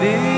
le